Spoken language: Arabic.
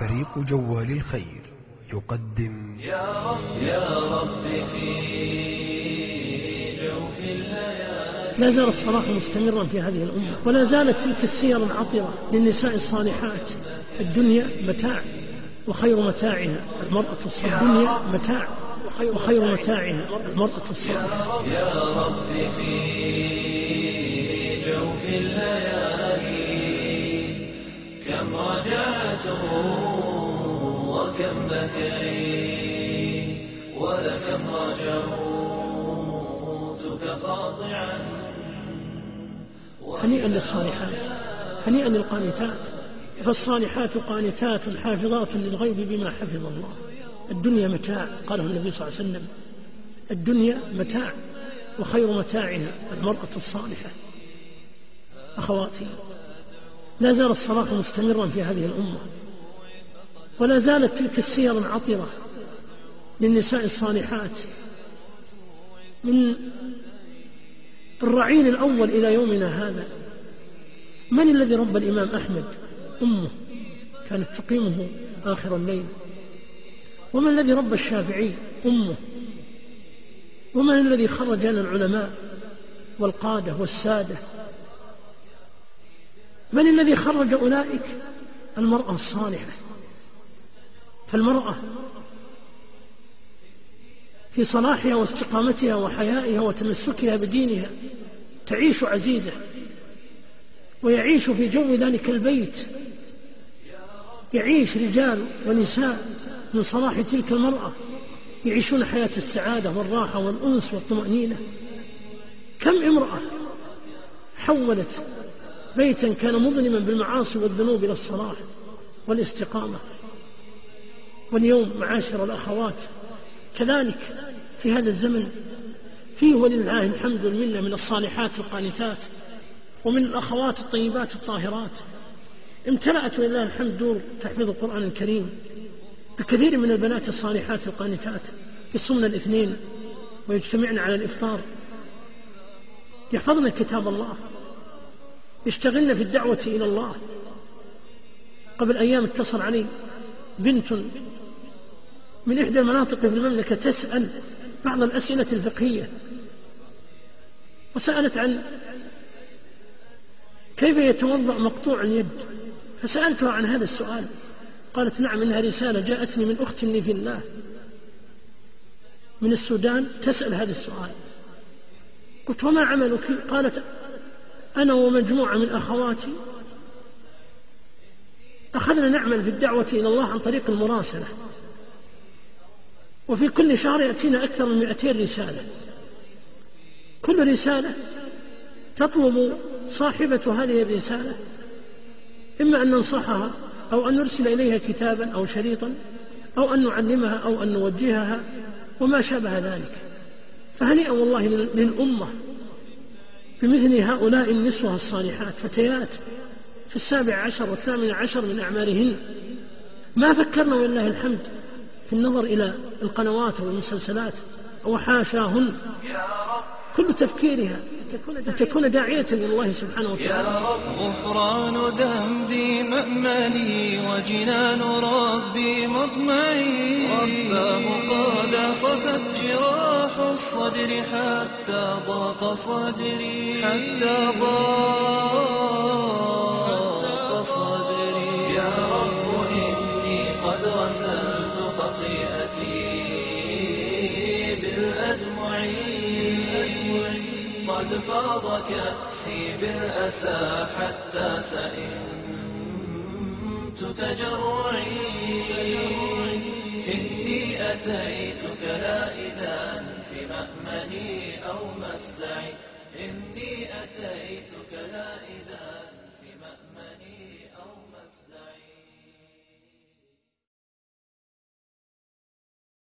فريق جوال الخير يقدم. يا رب يا رب في جوف الليالي. لا زال الصلاح مستمرا في هذه الأمة ولا زالت تلك السير العطرة للنساء الصالحات. الدنيا متاع وخير متاعها. المرأة الصالحة الدنيا متاع وخير متاعها. المرأة الصالحة. يا رب في جوف الليالي. كم رجعته وكم بكيت ولكم رجوتك خاضعا هنيئا للصالحات هنيئا للقانتات فالصالحات قانتات حافظات للغيب بما حفظ الله. الدنيا متاع قاله النبي صلى الله عليه وسلم. الدنيا متاع وخير متاعها المرأة الصالحة. أخواتي لا زال الصلاح مستمرا في هذه الأمة ولا زالت تلك السير العطرة للنساء الصالحات. من الرعيل الأول إلى يومنا هذا من الذي ربى الإمام أحمد؟ أمه كانت تقيمه آخر الليل. ومن الذي ربى الشافعي؟ أمه. ومن الذي خرج لنا العلماء والقادة والسادة؟ من الذي خرج أولئك؟ المرأة الصالحة. فالمرأة في صلاحها واستقامتها وحيائها وتمسكها بدينها تعيش عزيزة ويعيش في جو ذلك البيت. يعيش رجال ونساء من صلاح تلك المرأة يعيشون حياة السعادة والراحة والأنس والطمأنينة. كم امرأة حولت بيتا كان مظلما بالمعاصي والذنوب إلى الصلاح والاستقامة. واليوم معاشر الأخوات كذلك في هذا الزمن. فيه ولله الحمد والمنة من الصالحات القانتات ومن الأخوات الطيبات الطاهرات. امتلأت ولله الحمد دور تحفيظ القرآن الكريم بكثير من البنات الصالحات القانتات يصمن الاثنين ويجتمعن على الإفطار. يحفظن كتاب الله. يشتغلن في الدعوة إلى الله. قبل أيام اتصل علي بنت من إحدى المناطق في المملكة تسأل بعض الأسئلة الفقهية وسألت عن كيف يتوضأ مقطوع اليد؟ فسألتها عن هذا السؤال. قالت نعم إنها رسالة جاءتني من أخت لي في الله من السودان تسأل هذا السؤال. قلت وما عملك؟ قالت أنا ومجموعة من أخواتي أخذنا نعمل في الدعوة إلى الله عن طريق المراسلة. وفي كل شهر يأتينا أكثر من 200 رسالة. كل رسالة تطلب صاحبة هذه الرسالة إما أن ننصحها أو أن نرسل إليها كتابا أو شريطا أو أن نعلمها أو أن نوجهها وما شابه ذلك. فهنيئا والله للأمة بمثل هؤلاء النسوة الصالحات فتيات في السابع عشر والثامن عشر من أعمارهن. ما فكرنا ولله الحمد في النظر إلى القنوات والمسلسلات وحاشاهن. كل تفكيرها أن تكون داعية لله سبحانه وتعالى. غفران ذنبي مأملي وجنان ربي مطمعي رباه قد صفت جراح الصدر حتى ضاق صدري. حتى ضاق صدري. يا رب إني قد غسلت خطيئتي بالأدمع قد فاض كأسي بالأسى حتى سئمت تجرعي. إني أتيتك لا إذا بمأمني أو مفزعي إني أتيتك